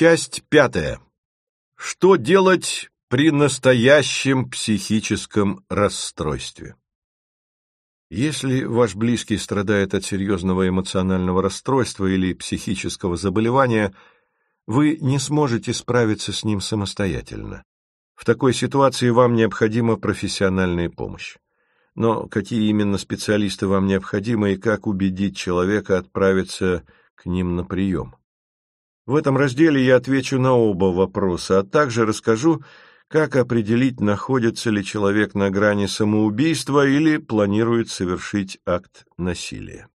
Часть пятая. Что делать при настоящем психическом расстройстве? Если ваш близкий страдает от серьезного эмоционального расстройства или психического заболевания, вы не сможете справиться с ним самостоятельно. В такой ситуации вам необходима профессиональная помощь. Но какие именно специалисты вам необходимы и как убедить человека отправиться к ним на прием? В этом разделе я отвечу на оба вопроса, а также расскажу, как определить, находится ли человек на грани самоубийства или планирует совершить акт насилия.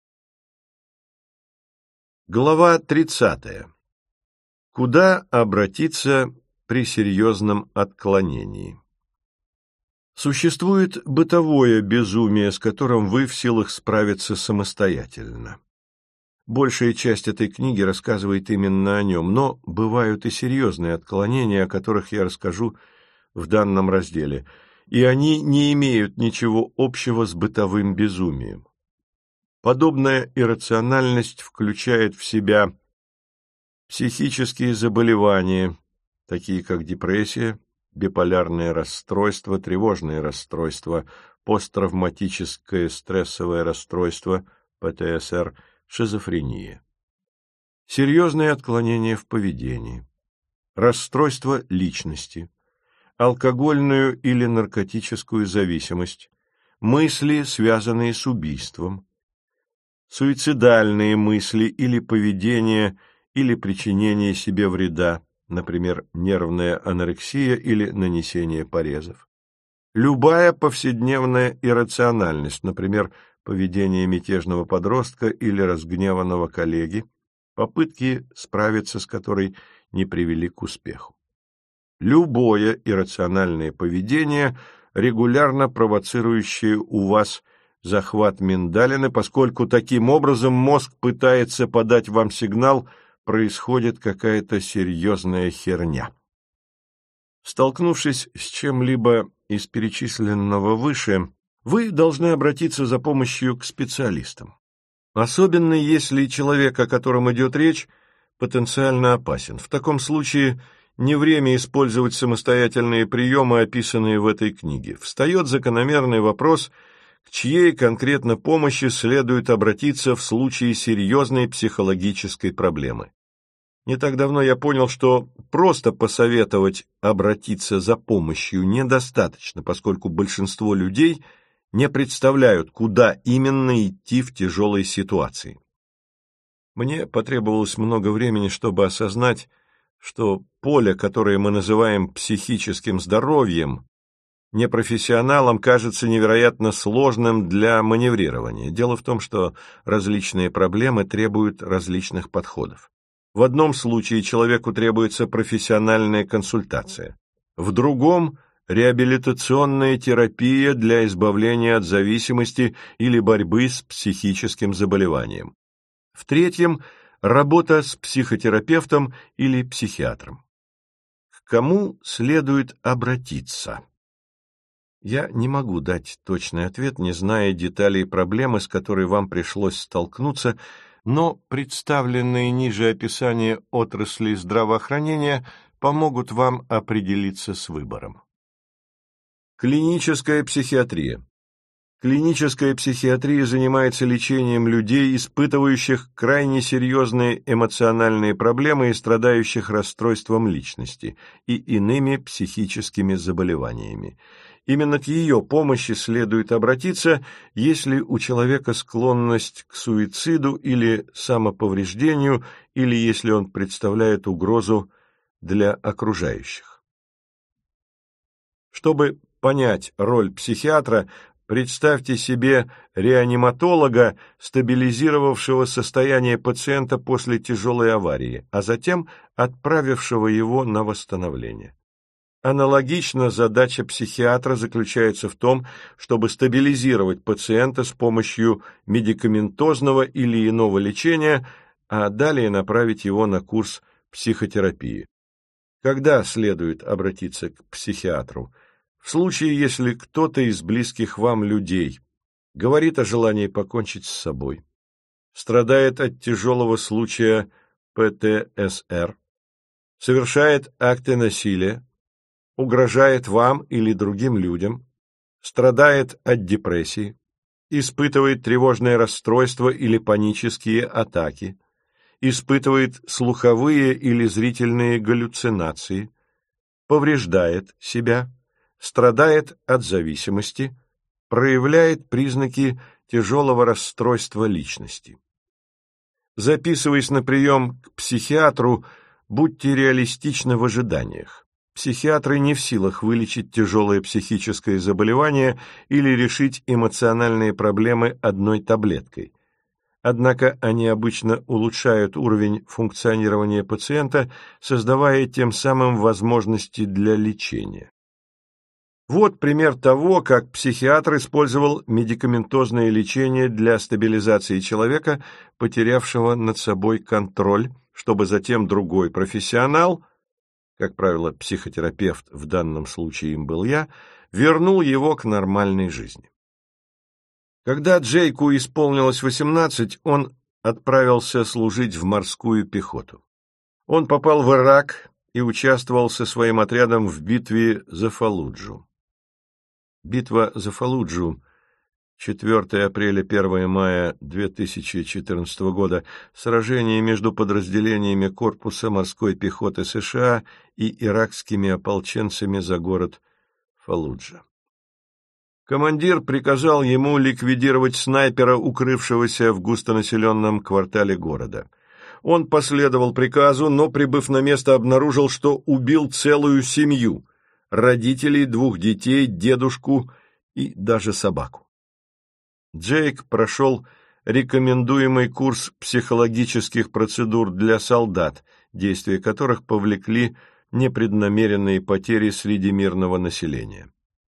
Глава 30. Куда обратиться при серьезном отклонении? Существует бытовое безумие, с которым вы в силах справиться самостоятельно. Большая часть этой книги рассказывает именно о нем, но бывают и серьезные отклонения, о которых я расскажу в данном разделе, и они не имеют ничего общего с бытовым безумием. Подобная иррациональность включает в себя психические заболевания, такие как депрессия, биполярное расстройство, тревожное расстройство, посттравматическое стрессовое расстройство, ПТСР – шизофрения, серьезные отклонения в поведении, расстройство личности, алкогольную или наркотическую зависимость, мысли, связанные с убийством, суицидальные мысли или поведение или причинение себе вреда, например, нервная анорексия или нанесение порезов. Любая повседневная иррациональность, например, поведение мятежного подростка или разгневанного коллеги, попытки справиться с которой не привели к успеху. Любое иррациональное поведение, регулярно провоцирующее у вас захват миндалины, поскольку таким образом мозг пытается подать вам сигнал, происходит какая-то серьезная херня. Столкнувшись с чем-либо из перечисленного выше, вы должны обратиться за помощью к специалистам. Особенно если человек, о котором идет речь, потенциально опасен. В таком случае не время использовать самостоятельные приемы, описанные в этой книге. Встает закономерный вопрос, к чьей конкретно помощи следует обратиться в случае серьезной психологической проблемы. Не так давно я понял, что просто посоветовать обратиться за помощью недостаточно, поскольку большинство людей – не представляют, куда именно идти в тяжелой ситуации. Мне потребовалось много времени, чтобы осознать, что поле, которое мы называем психическим здоровьем, непрофессионалам кажется невероятно сложным для маневрирования. Дело в том, что различные проблемы требуют различных подходов. В одном случае человеку требуется профессиональная консультация, в другом – реабилитационная терапия для избавления от зависимости или борьбы с психическим заболеванием. В-третьем, работа с психотерапевтом или психиатром. К кому следует обратиться? Я не могу дать точный ответ, не зная деталей проблемы, с которой вам пришлось столкнуться, но представленные ниже описания отрасли здравоохранения помогут вам определиться с выбором. Клиническая психиатрия. Клиническая психиатрия занимается лечением людей, испытывающих крайне серьезные эмоциональные проблемы и страдающих расстройством личности и иными психическими заболеваниями. Именно к ее помощи следует обратиться, если у человека склонность к суициду или самоповреждению, или если он представляет угрозу для окружающих. Чтобы понять роль психиатра, представьте себе реаниматолога, стабилизировавшего состояние пациента после тяжелой аварии, а затем отправившего его на восстановление. Аналогично задача психиатра заключается в том, чтобы стабилизировать пациента с помощью медикаментозного или иного лечения, а далее направить его на курс психотерапии. Когда следует обратиться к психиатру? В случае, если кто-то из близких вам людей говорит о желании покончить с собой, страдает от тяжелого случая ПТСР, совершает акты насилия, угрожает вам или другим людям, страдает от депрессии, испытывает тревожное расстройство или панические атаки, испытывает слуховые или зрительные галлюцинации, повреждает себя, страдает от зависимости, проявляет признаки тяжелого расстройства личности. Записываясь на прием к психиатру, будьте реалистичны в ожиданиях. Психиатры не в силах вылечить тяжелое психическое заболевание или решить эмоциональные проблемы одной таблеткой. Однако они обычно улучшают уровень функционирования пациента, создавая тем самым возможности для лечения. Вот пример того, как психиатр использовал медикаментозное лечение для стабилизации человека, потерявшего над собой контроль, чтобы затем другой профессионал, как правило, психотерапевт, в данном случае им был я, вернул его к нормальной жизни. Когда Джейку исполнилось 18, он отправился служить в морскую пехоту. Он попал в Ирак и участвовал со своим отрядом в битве за Фалуджу. Битва за Фалуджу. 4 апреля 1 мая 2014 года. Сражение между подразделениями корпуса морской пехоты США и иракскими ополченцами за город Фалуджа. Командир приказал ему ликвидировать снайпера, укрывшегося в густонаселенном квартале города. Он последовал приказу, но, прибыв на место, обнаружил, что убил целую семью родителей, двух детей, дедушку и даже собаку. Джейк прошел рекомендуемый курс психологических процедур для солдат, действия которых повлекли непреднамеренные потери среди мирного населения.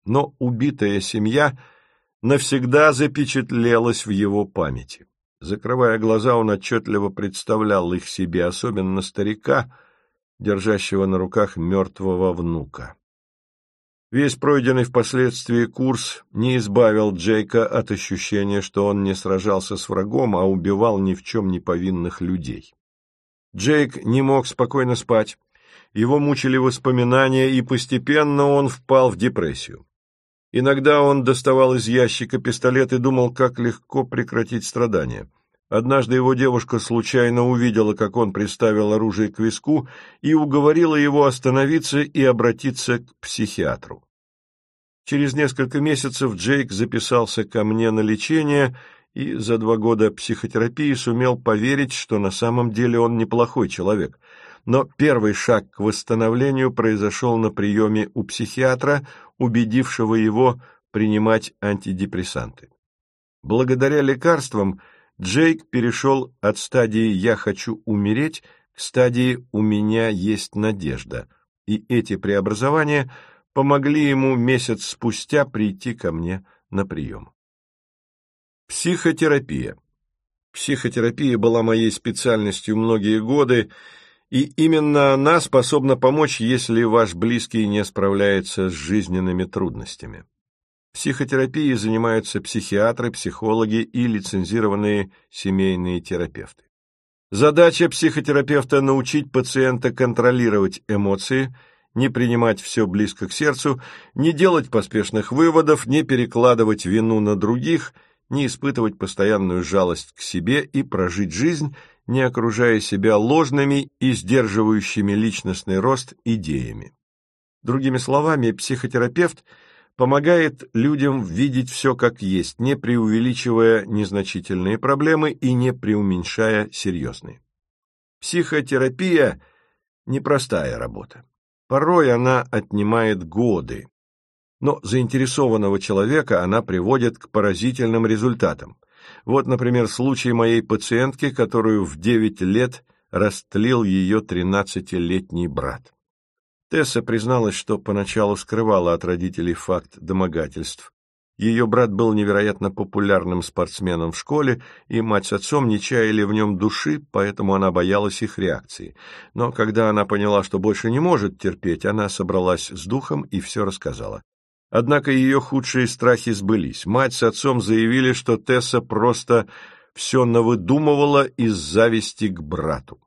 Но убитая семья навсегда запечатлелась в его памяти. Закрывая глаза, он отчетливо представлял их себе, особенно старика, держащего на руках мертвого внука. Весь пройденный впоследствии курс не избавил Джейка от ощущения, что он не сражался с врагом, а убивал ни в чем не повинных людей. Джейк не мог спокойно спать, его мучили воспоминания, и постепенно он впал в депрессию. Иногда он доставал из ящика пистолет и думал, как легко прекратить страдания. Однажды его девушка случайно увидела, как он приставил оружие к виску, и уговорила его остановиться и обратиться к психиатру. Через несколько месяцев Джейк записался ко мне на лечение и за два года психотерапии сумел поверить, что на самом деле он неплохой человек. Но первый шаг к восстановлению произошел на приеме у психиатра, убедившего его принимать антидепрессанты. Благодаря лекарствам Джейк перешел от стадии «я хочу умереть» к стадии «у меня есть надежда», и эти преобразования помогли ему месяц спустя прийти ко мне на прием. Психотерапия. Психотерапия была моей специальностью многие годы, и именно она способна помочь, если ваш близкий не справляется с жизненными трудностями. Психотерапией занимаются психиатры, психологи и лицензированные семейные терапевты. Задача психотерапевта – научить пациента контролировать эмоции, не принимать все близко к сердцу, не делать поспешных выводов, не перекладывать вину на других, не испытывать постоянную жалость к себе и прожить жизнь, не окружая себя ложными и сдерживающими личностный рост идеями. Другими словами, психотерапевт – помогает людям видеть все как есть, не преувеличивая незначительные проблемы и не преуменьшая серьезные. Психотерапия – непростая работа. Порой она отнимает годы, но заинтересованного человека она приводит к поразительным результатам. Вот, например, случай моей пациентки, которую в 9 лет растлил ее 13-летний брат. Тесса призналась, что поначалу скрывала от родителей факт домогательств. Ее брат был невероятно популярным спортсменом в школе, и мать с отцом не чаяли в нем души, поэтому она боялась их реакции. Но когда она поняла, что больше не может терпеть, она собралась с духом и все рассказала. Однако ее худшие страхи сбылись. Мать с отцом заявили, что Тесса просто все навыдумывала из зависти к брату.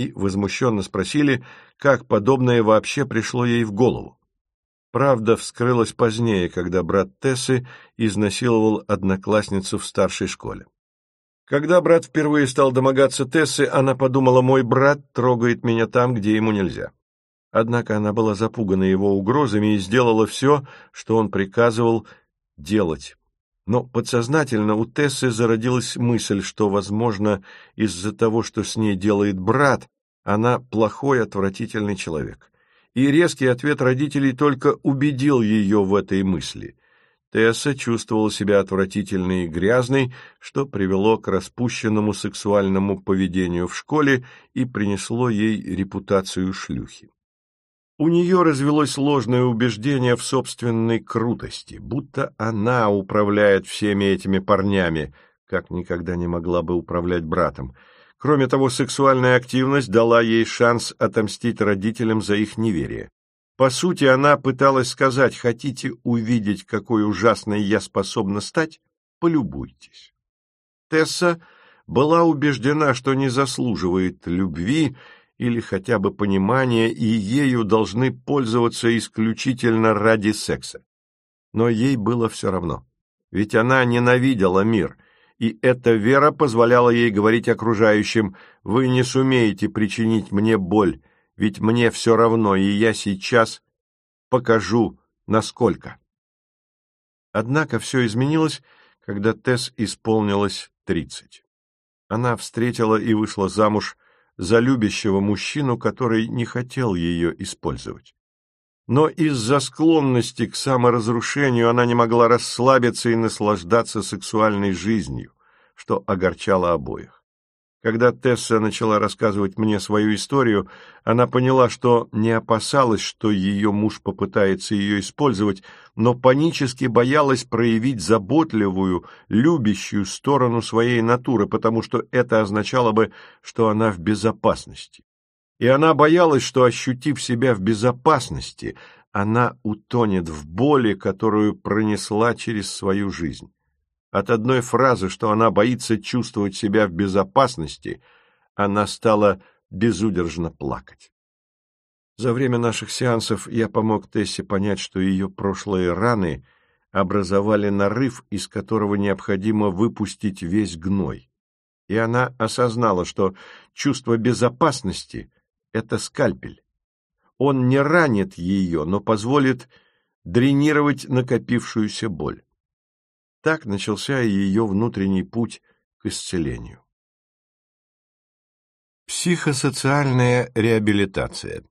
И возмущенно спросили, как подобное вообще пришло ей в голову. Правда вскрылась позднее, когда брат Тессы изнасиловал одноклассницу в старшей школе. Когда брат впервые стал домогаться Тессы, она подумала, мой брат трогает меня там, где ему нельзя. Однако она была запугана его угрозами и сделала все, что он приказывал делать. Но подсознательно у Тессы зародилась мысль, что, возможно, из-за того, что с ней делает брат, она плохой, отвратительный человек. И резкий ответ родителей только убедил ее в этой мысли. Тесса чувствовала себя отвратительной и грязной, что привело к распущенному сексуальному поведению в школе и принесло ей репутацию шлюхи. У нее развелось ложное убеждение в собственной крутости, будто она управляет всеми этими парнями, как никогда не могла бы управлять братом. Кроме того, сексуальная активность дала ей шанс отомстить родителям за их неверие. По сути, она пыталась сказать, хотите увидеть, какой ужасной я способна стать? Полюбуйтесь. Тесса была убеждена, что не заслуживает любви или хотя бы понимания, и ею должны пользоваться исключительно ради секса. Но ей было все равно, ведь она ненавидела мир, и эта вера позволяла ей говорить окружающим «Вы не сумеете причинить мне боль, ведь мне все равно, и я сейчас покажу, насколько. Однако все изменилось, когда Тесс исполнилось тридцать. Она встретила и вышла замуж за любящего мужчину, который не хотел ее использовать. Но из-за склонности к саморазрушению она не могла расслабиться и наслаждаться сексуальной жизнью, что огорчало обоих. Когда Тесса начала рассказывать мне свою историю, она поняла, что не опасалась, что ее муж попытается ее использовать, но панически боялась проявить заботливую, любящую сторону своей натуры, потому что это означало бы, что она в безопасности. И она боялась, что, ощутив себя в безопасности, она утонет в боли, которую пронесла через свою жизнь. От одной фразы, что она боится чувствовать себя в безопасности, она стала безудержно плакать. За время наших сеансов я помог Тессе понять, что ее прошлые раны образовали нарыв, из которого необходимо выпустить весь гной. И она осознала, что чувство безопасности — это скальпель. Он не ранит ее, но позволит дренировать накопившуюся боль. Так начался ее внутренний путь к исцелению. Психосоциальная реабилитация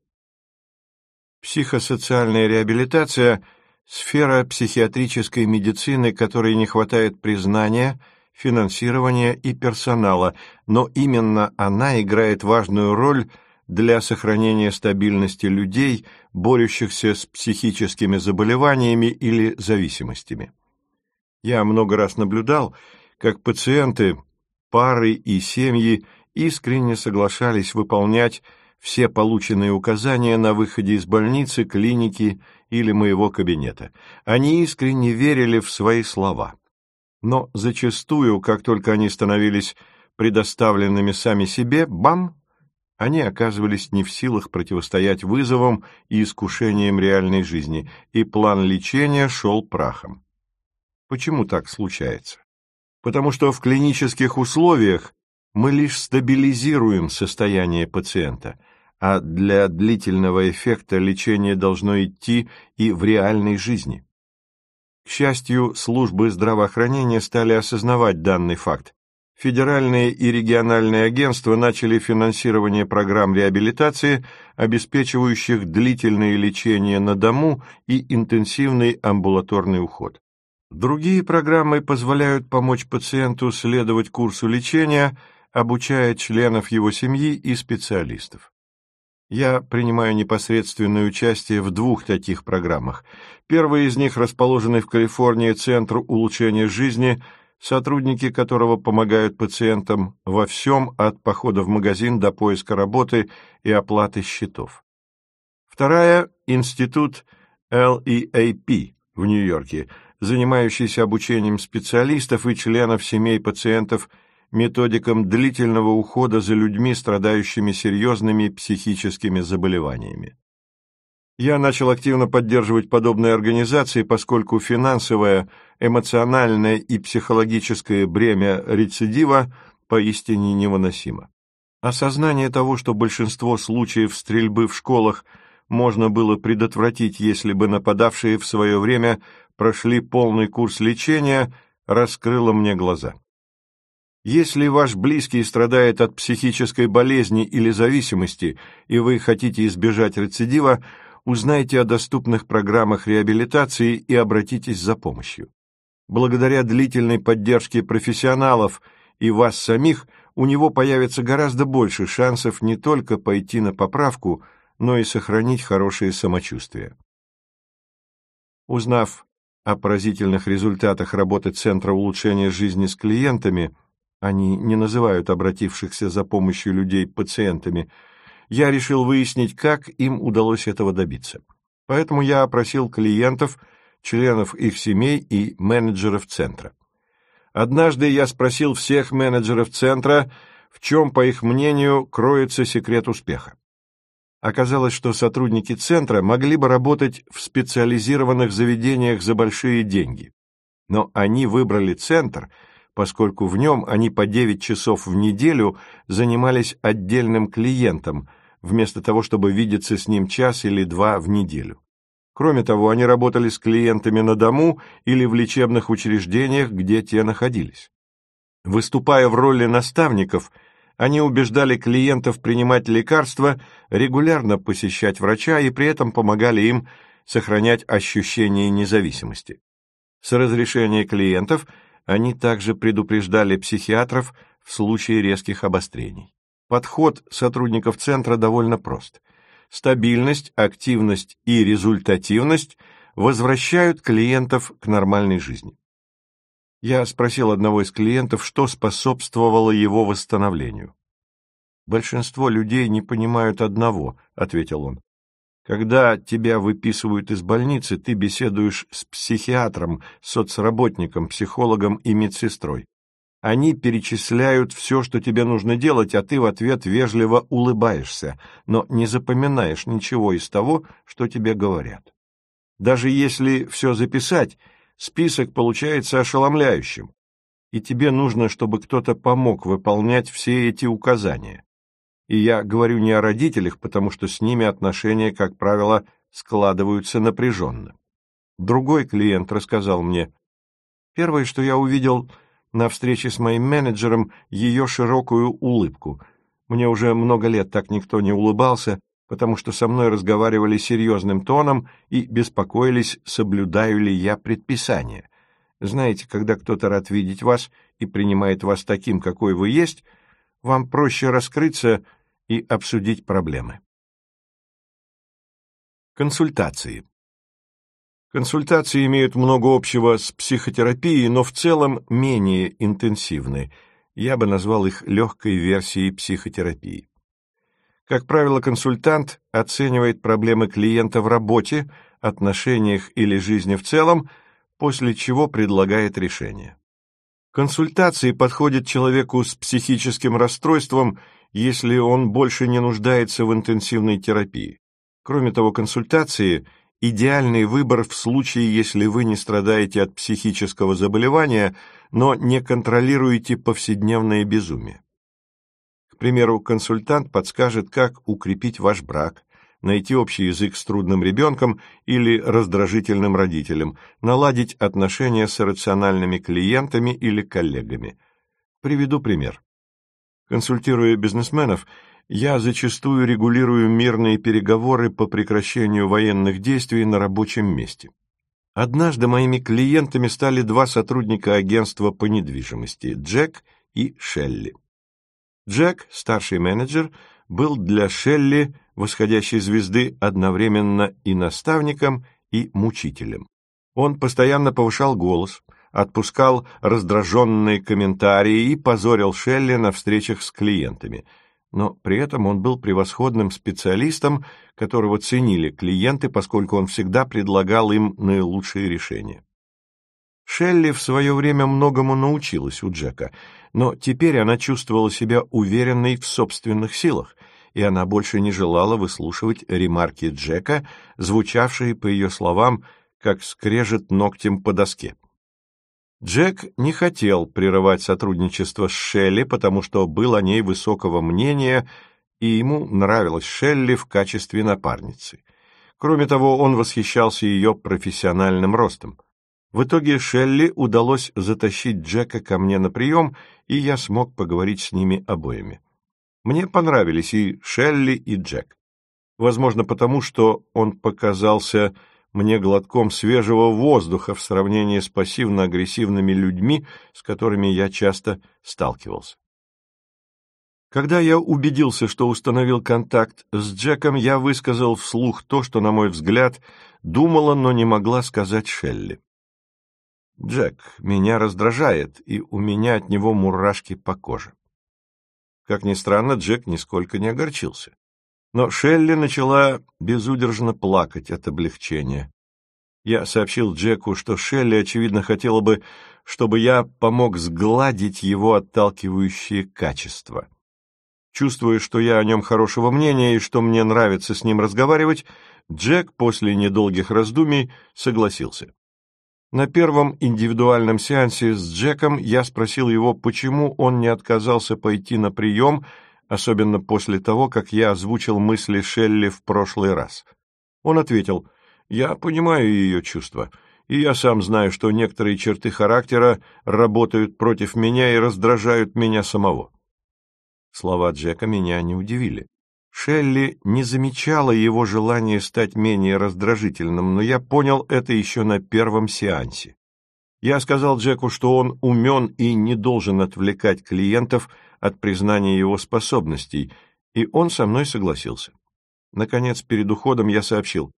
Психосоциальная реабилитация – сфера психиатрической медицины, которой не хватает признания, финансирования и персонала, но именно она играет важную роль для сохранения стабильности людей, борющихся с психическими заболеваниями или зависимостями. Я много раз наблюдал, как пациенты, пары и семьи искренне соглашались выполнять все полученные указания на выходе из больницы, клиники или моего кабинета. Они искренне верили в свои слова. Но зачастую, как только они становились предоставленными сами себе, бам, они оказывались не в силах противостоять вызовам и искушениям реальной жизни, и план лечения шел прахом. Почему так случается? Потому что в клинических условиях мы лишь стабилизируем состояние пациента, а для длительного эффекта лечение должно идти и в реальной жизни. К счастью, службы здравоохранения стали осознавать данный факт. Федеральные и региональные агентства начали финансирование программ реабилитации, обеспечивающих длительное лечение на дому и интенсивный амбулаторный уход. Другие программы позволяют помочь пациенту следовать курсу лечения, обучая членов его семьи и специалистов. Я принимаю непосредственное участие в двух таких программах. Первая из них расположенный в Калифорнии Центр улучшения жизни, сотрудники которого помогают пациентам во всем от похода в магазин до поиска работы и оплаты счетов. Вторая – Институт LEAP в Нью-Йорке – занимающийся обучением специалистов и членов семей пациентов методикам длительного ухода за людьми, страдающими серьезными психическими заболеваниями. Я начал активно поддерживать подобные организации, поскольку финансовое, эмоциональное и психологическое бремя рецидива поистине невыносимо. Осознание того, что большинство случаев стрельбы в школах можно было предотвратить, если бы нападавшие в свое время прошли полный курс лечения, раскрыло мне глаза. Если ваш близкий страдает от психической болезни или зависимости, и вы хотите избежать рецидива, узнайте о доступных программах реабилитации и обратитесь за помощью. Благодаря длительной поддержке профессионалов и вас самих, у него появится гораздо больше шансов не только пойти на поправку, но и сохранить хорошее самочувствие. Узнав о поразительных результатах работы Центра улучшения жизни с клиентами, они не называют обратившихся за помощью людей пациентами, я решил выяснить, как им удалось этого добиться. Поэтому я опросил клиентов, членов их семей и менеджеров центра. Однажды я спросил всех менеджеров центра, в чем, по их мнению, кроется секрет успеха. Оказалось, что сотрудники центра могли бы работать в специализированных заведениях за большие деньги. Но они выбрали центр, поскольку в нем они по 9 часов в неделю занимались отдельным клиентом, вместо того, чтобы видеться с ним час или два в неделю. Кроме того, они работали с клиентами на дому или в лечебных учреждениях, где те находились. Выступая в роли наставников – они убеждали клиентов принимать лекарства, регулярно посещать врача и при этом помогали им сохранять ощущение независимости. С разрешения клиентов они также предупреждали психиатров в случае резких обострений. Подход сотрудников центра довольно прост. Стабильность, активность и результативность возвращают клиентов к нормальной жизни. Я спросил одного из клиентов, что способствовало его восстановлению. «Большинство людей не понимают одного», — ответил он. «Когда тебя выписывают из больницы, ты беседуешь с психиатром, соцработником, психологом и медсестрой. Они перечисляют все, что тебе нужно делать, а ты в ответ вежливо улыбаешься, но не запоминаешь ничего из того, что тебе говорят. Даже если все записать, список получается ошеломляющим, и тебе нужно, чтобы кто-то помог выполнять все эти указания. И я говорю не о родителях, потому что с ними отношения, как правило, складываются напряженно. Другой клиент рассказал мне, первое, что я увидел на встрече с моим менеджером, ее широкую улыбку. Мне уже много лет так никто не улыбался, потому что со мной разговаривали серьезным тоном и беспокоились, соблюдаю ли я предписания. Знаете, когда кто-то рад видеть вас и принимает вас таким, какой вы есть, вам проще раскрыться и обсудить проблемы. Консультации. Консультации имеют много общего с психотерапией, но в целом менее интенсивны. Я бы назвал их легкой версией психотерапии. Как правило, консультант оценивает проблемы клиента в работе, отношениях или жизни в целом, после чего предлагает решение. Консультации подходят человеку с психическим расстройством, если он больше не нуждается в интенсивной терапии. Кроме того, консультации – идеальный выбор в случае, если вы не страдаете от психического заболевания, но не контролируете повседневное безумие примеру, консультант подскажет, как укрепить ваш брак, найти общий язык с трудным ребенком или раздражительным родителем, наладить отношения с рациональными клиентами или коллегами. Приведу пример. Консультируя бизнесменов, я зачастую регулирую мирные переговоры по прекращению военных действий на рабочем месте. Однажды моими клиентами стали два сотрудника агентства по недвижимости – Джек и Шелли. Джек, старший менеджер, был для Шелли, восходящей звезды, одновременно и наставником, и мучителем. Он постоянно повышал голос, отпускал раздраженные комментарии и позорил Шелли на встречах с клиентами. Но при этом он был превосходным специалистом, которого ценили клиенты, поскольку он всегда предлагал им наилучшие решения. Шелли в свое время многому научилась у Джека, но теперь она чувствовала себя уверенной в собственных силах, и она больше не желала выслушивать ремарки Джека, звучавшие, по ее словам, как скрежет ногтем по доске. Джек не хотел прерывать сотрудничество с Шелли, потому что был о ней высокого мнения, и ему нравилась Шелли в качестве напарницы. Кроме того, он восхищался ее профессиональным ростом. В итоге Шелли удалось затащить Джека ко мне на прием, и я смог поговорить с ними обоими. Мне понравились и Шелли, и Джек. Возможно, потому что он показался мне глотком свежего воздуха в сравнении с пассивно-агрессивными людьми, с которыми я часто сталкивался. Когда я убедился, что установил контакт с Джеком, я высказал вслух то, что, на мой взгляд, думала, но не могла сказать Шелли. Джек меня раздражает, и у меня от него мурашки по коже. Как ни странно, Джек нисколько не огорчился. Но Шелли начала безудержно плакать от облегчения. Я сообщил Джеку, что Шелли, очевидно, хотела бы, чтобы я помог сгладить его отталкивающие качества. Чувствуя, что я о нем хорошего мнения и что мне нравится с ним разговаривать, Джек после недолгих раздумий согласился. На первом индивидуальном сеансе с Джеком я спросил его, почему он не отказался пойти на прием, особенно после того, как я озвучил мысли Шелли в прошлый раз. Он ответил, «Я понимаю ее чувства, и я сам знаю, что некоторые черты характера работают против меня и раздражают меня самого». Слова Джека меня не удивили. Шелли не замечала его желания стать менее раздражительным, но я понял это еще на первом сеансе. Я сказал Джеку, что он умен и не должен отвлекать клиентов от признания его способностей, и он со мной согласился. Наконец, перед уходом я сообщил.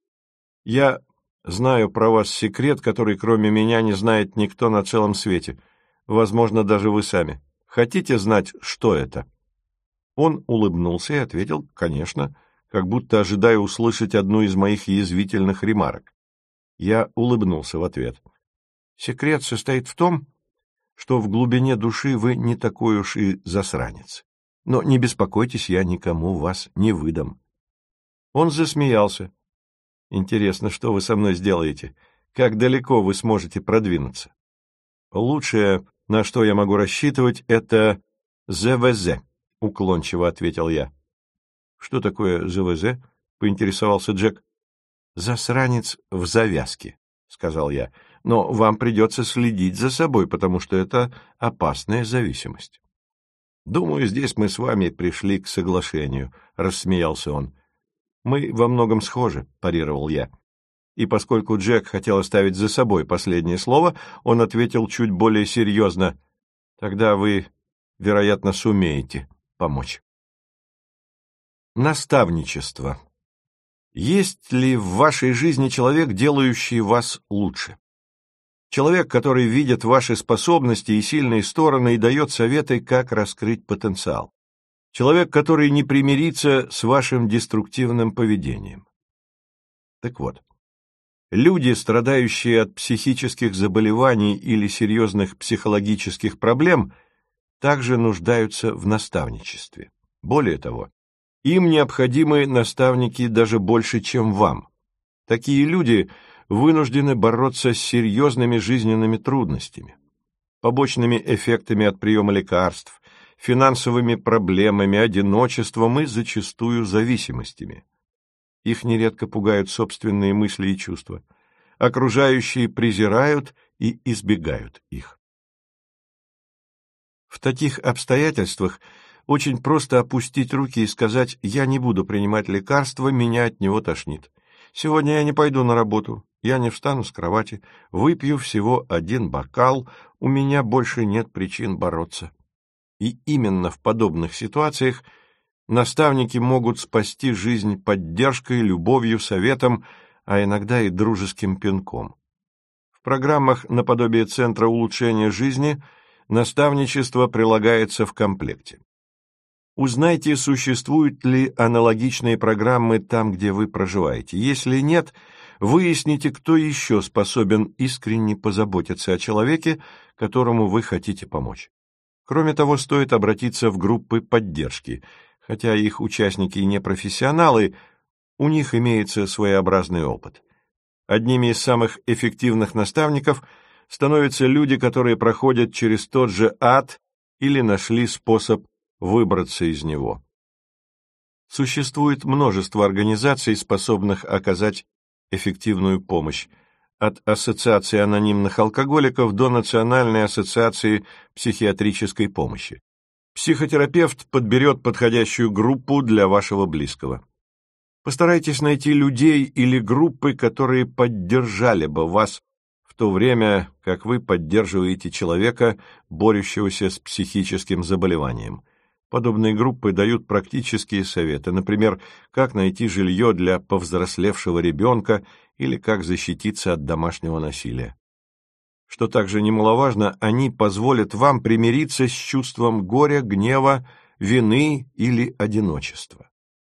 «Я знаю про вас секрет, который кроме меня не знает никто на целом свете. Возможно, даже вы сами. Хотите знать, что это?» Он улыбнулся и ответил «конечно», как будто ожидая услышать одну из моих язвительных ремарок. Я улыбнулся в ответ. «Секрет состоит в том, что в глубине души вы не такой уж и засранец. Но не беспокойтесь, я никому вас не выдам». Он засмеялся. «Интересно, что вы со мной сделаете? Как далеко вы сможете продвинуться?» «Лучшее, на что я могу рассчитывать, это ЗВЗ». — уклончиво ответил я. — Что такое ЗВЗ? — поинтересовался Джек. — Засранец в завязке, — сказал я. — Но вам придется следить за собой, потому что это опасная зависимость. — Думаю, здесь мы с вами пришли к соглашению, — рассмеялся он. — Мы во многом схожи, — парировал я. И поскольку Джек хотел оставить за собой последнее слово, он ответил чуть более серьезно. — Тогда вы, вероятно, сумеете помочь. Наставничество. Есть ли в вашей жизни человек, делающий вас лучше? Человек, который видит ваши способности и сильные стороны и дает советы, как раскрыть потенциал. Человек, который не примирится с вашим деструктивным поведением. Так вот, люди, страдающие от психических заболеваний или серьезных психологических проблем – также нуждаются в наставничестве. Более того, им необходимы наставники даже больше, чем вам. Такие люди вынуждены бороться с серьезными жизненными трудностями, побочными эффектами от приема лекарств, финансовыми проблемами, одиночеством и зачастую зависимостями. Их нередко пугают собственные мысли и чувства. Окружающие презирают и избегают их. В таких обстоятельствах очень просто опустить руки и сказать «я не буду принимать лекарства, меня от него тошнит». Сегодня я не пойду на работу, я не встану с кровати, выпью всего один бокал, у меня больше нет причин бороться. И именно в подобных ситуациях наставники могут спасти жизнь поддержкой, любовью, советом, а иногда и дружеским пинком. В программах наподобие Центра улучшения жизни – наставничество прилагается в комплекте. Узнайте, существуют ли аналогичные программы там, где вы проживаете. Если нет, выясните, кто еще способен искренне позаботиться о человеке, которому вы хотите помочь. Кроме того, стоит обратиться в группы поддержки. Хотя их участники не профессионалы, у них имеется своеобразный опыт. Одними из самых эффективных наставников становятся люди, которые проходят через тот же ад или нашли способ выбраться из него. Существует множество организаций, способных оказать эффективную помощь, от Ассоциации анонимных алкоголиков до Национальной ассоциации психиатрической помощи. Психотерапевт подберет подходящую группу для вашего близкого. Постарайтесь найти людей или группы, которые поддержали бы вас то время, как вы поддерживаете человека, борющегося с психическим заболеванием. Подобные группы дают практические советы, например, как найти жилье для повзрослевшего ребенка или как защититься от домашнего насилия. Что также немаловажно, они позволят вам примириться с чувством горя, гнева, вины или одиночества.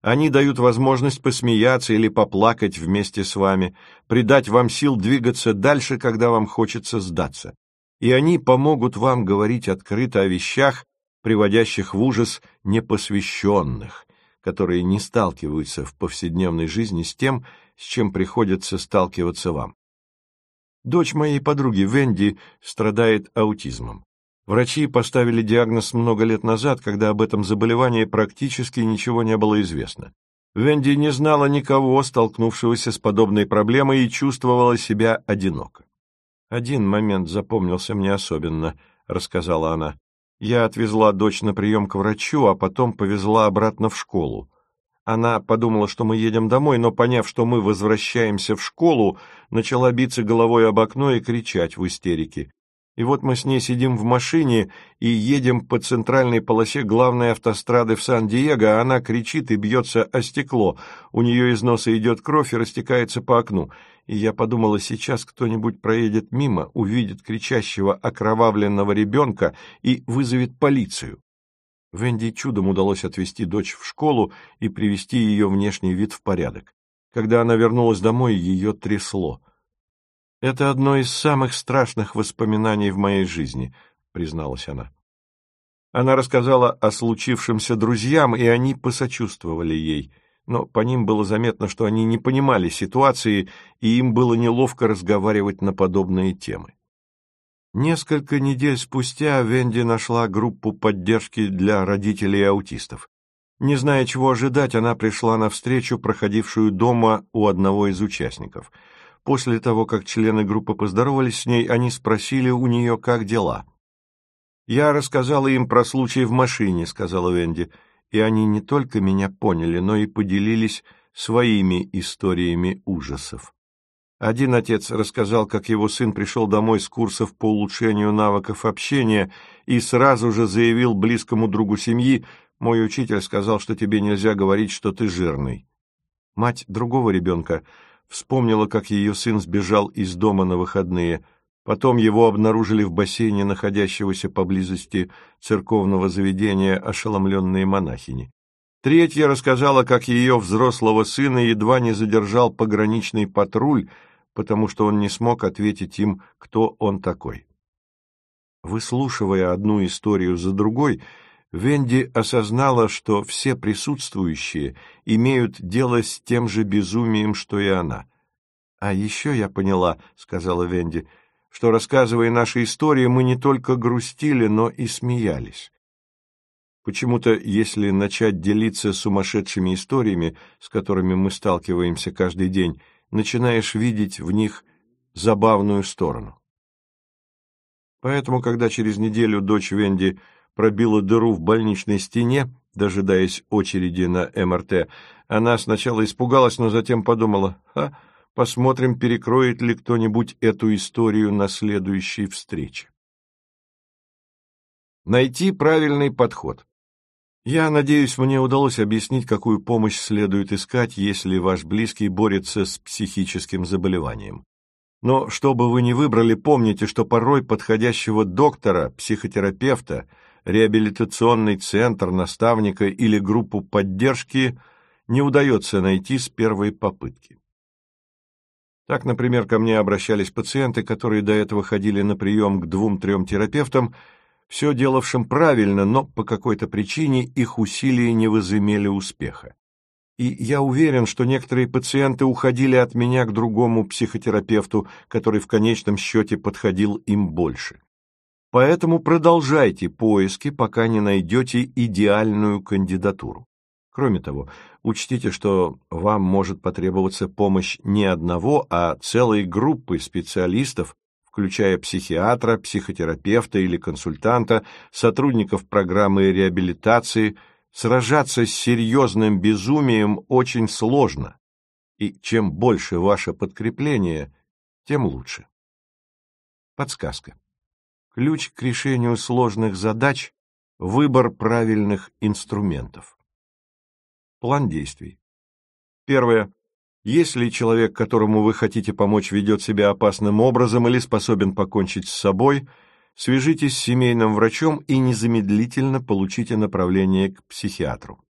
Они дают возможность посмеяться или поплакать вместе с вами, придать вам сил двигаться дальше, когда вам хочется сдаться. И они помогут вам говорить открыто о вещах, приводящих в ужас непосвященных, которые не сталкиваются в повседневной жизни с тем, с чем приходится сталкиваться вам. Дочь моей подруги Венди страдает аутизмом. Врачи поставили диагноз много лет назад, когда об этом заболевании практически ничего не было известно. Венди не знала никого, столкнувшегося с подобной проблемой, и чувствовала себя одиноко. «Один момент запомнился мне особенно», — рассказала она. Я отвезла дочь на прием к врачу, а потом повезла обратно в школу. Она подумала, что мы едем домой, но, поняв, что мы возвращаемся в школу, начала биться головой об окно и кричать в истерике. И вот мы с ней сидим в машине и едем по центральной полосе главной автострады в Сан-Диего, а она кричит и бьется о стекло. У нее из носа идет кровь и растекается по окну. И я подумала, сейчас кто-нибудь проедет мимо, увидит кричащего окровавленного ребенка и вызовет полицию. Венди чудом удалось отвезти дочь в школу и привести ее внешний вид в порядок. Когда она вернулась домой, ее трясло. «Это одно из самых страшных воспоминаний в моей жизни», — призналась она. Она рассказала о случившемся друзьям, и они посочувствовали ей, но по ним было заметно, что они не понимали ситуации, и им было неловко разговаривать на подобные темы. Несколько недель спустя Венди нашла группу поддержки для родителей аутистов. Не зная, чего ожидать, она пришла на встречу, проходившую дома у одного из участников — После того, как члены группы поздоровались с ней, они спросили у нее, как дела. «Я рассказала им про случай в машине», — сказала Венди, «и они не только меня поняли, но и поделились своими историями ужасов». Один отец рассказал, как его сын пришел домой с курсов по улучшению навыков общения и сразу же заявил близкому другу семьи, «Мой учитель сказал, что тебе нельзя говорить, что ты жирный». Мать другого ребенка вспомнила, как ее сын сбежал из дома на выходные. Потом его обнаружили в бассейне, находящегося поблизости церковного заведения ошеломленные монахини. Третья рассказала, как ее взрослого сына едва не задержал пограничный патруль, потому что он не смог ответить им, кто он такой. Выслушивая одну историю за другой, Венди осознала, что все присутствующие имеют дело с тем же безумием, что и она. «А еще я поняла», — сказала Венди, — «что, рассказывая наши истории, мы не только грустили, но и смеялись». Почему-то, если начать делиться сумасшедшими историями, с которыми мы сталкиваемся каждый день, начинаешь видеть в них забавную сторону. Поэтому, когда через неделю дочь Венди пробила дыру в больничной стене, дожидаясь очереди на МРТ. Она сначала испугалась, но затем подумала, «Ха, посмотрим, перекроет ли кто-нибудь эту историю на следующей встрече». Найти правильный подход. Я надеюсь, мне удалось объяснить, какую помощь следует искать, если ваш близкий борется с психическим заболеванием. Но что бы вы ни выбрали, помните, что порой подходящего доктора, психотерапевта – реабилитационный центр, наставника или группу поддержки не удается найти с первой попытки. Так, например, ко мне обращались пациенты, которые до этого ходили на прием к двум-трем терапевтам, все делавшим правильно, но по какой-то причине их усилия не возымели успеха. И я уверен, что некоторые пациенты уходили от меня к другому психотерапевту, который в конечном счете подходил им больше. Поэтому продолжайте поиски, пока не найдете идеальную кандидатуру. Кроме того, учтите, что вам может потребоваться помощь не одного, а целой группы специалистов, включая психиатра, психотерапевта или консультанта, сотрудников программы реабилитации. Сражаться с серьезным безумием очень сложно, и чем больше ваше подкрепление, тем лучше. Подсказка. Ключ к решению сложных задач – выбор правильных инструментов. План действий. Первое. Если человек, которому вы хотите помочь, ведет себя опасным образом или способен покончить с собой, свяжитесь с семейным врачом и незамедлительно получите направление к психиатру.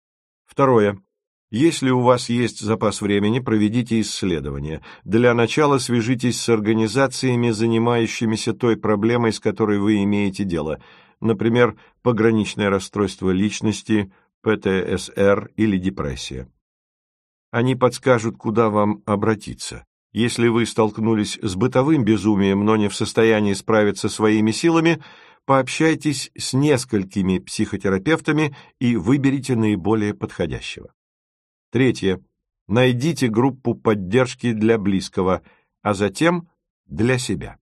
Второе. Если у вас есть запас времени, проведите исследование. Для начала свяжитесь с организациями, занимающимися той проблемой, с которой вы имеете дело, например, пограничное расстройство личности, ПТСР или депрессия. Они подскажут, куда вам обратиться. Если вы столкнулись с бытовым безумием, но не в состоянии справиться своими силами, пообщайтесь с несколькими психотерапевтами и выберите наиболее подходящего. Третье. Найдите группу поддержки для близкого, а затем для себя.